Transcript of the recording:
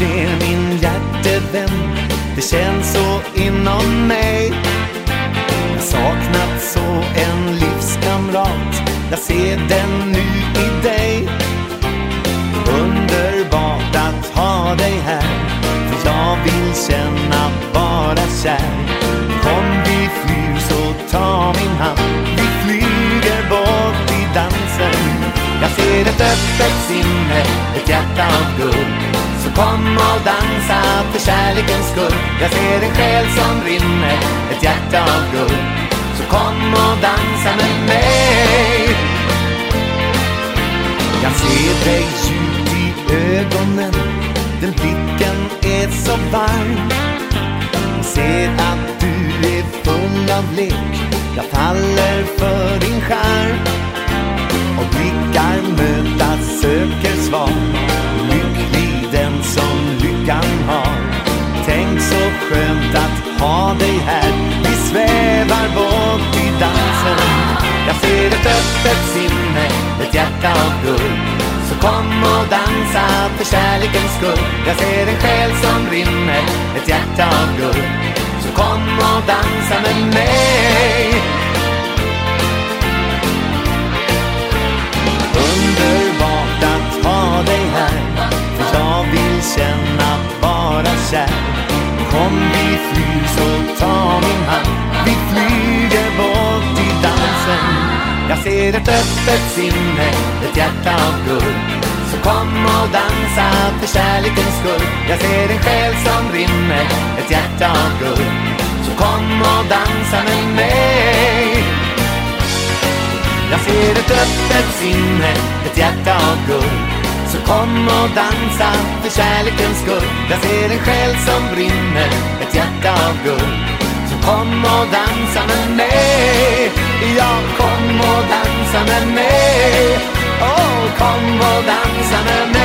ser min hjärtevän. Det känns så inom mig. Jag saknat så en livskamrat. Jag ser den nu i dig. Underbart att ha dig här. För jag vill känna bara kär. Kom vi flyr så ta min hand. Vi flyger bort i dansen. Jag ser ett öppet sinne, kärlekens skull. Jag ser en själ som rinner, ett hjärta av guld. Så kom och dansa med mig. Jag ser dig djupt i ögonen. Den blicken är så varm. Jag ser att du är full av lek. Jag faller för din charm. Öppet sinne, ett hjärta av guld. Så kom och dansa för kärlekens skull. Jag ser en själ som rinner, ett hjärta av guld. Så kom och dansa med mig. Underbart att ha dig här. För jag vill känna bara kär Kom vi flyr så Jag ser ett öppet sinne, ett hjärta av guld. Så kom och dansa för kärlekens skull. Jag ser en själ som rinner, ett hjärta av guld. Så kom och dansa med mig. Jag ser ett öppet sinne, ett hjärta av guld. Så kom och dansa för kärlekens skull. Jag ser en själ som brinner, ett hjärta av guld. Så kom och dansa med mig. dansa med mig. Åh, oh, kom och dansa med mig.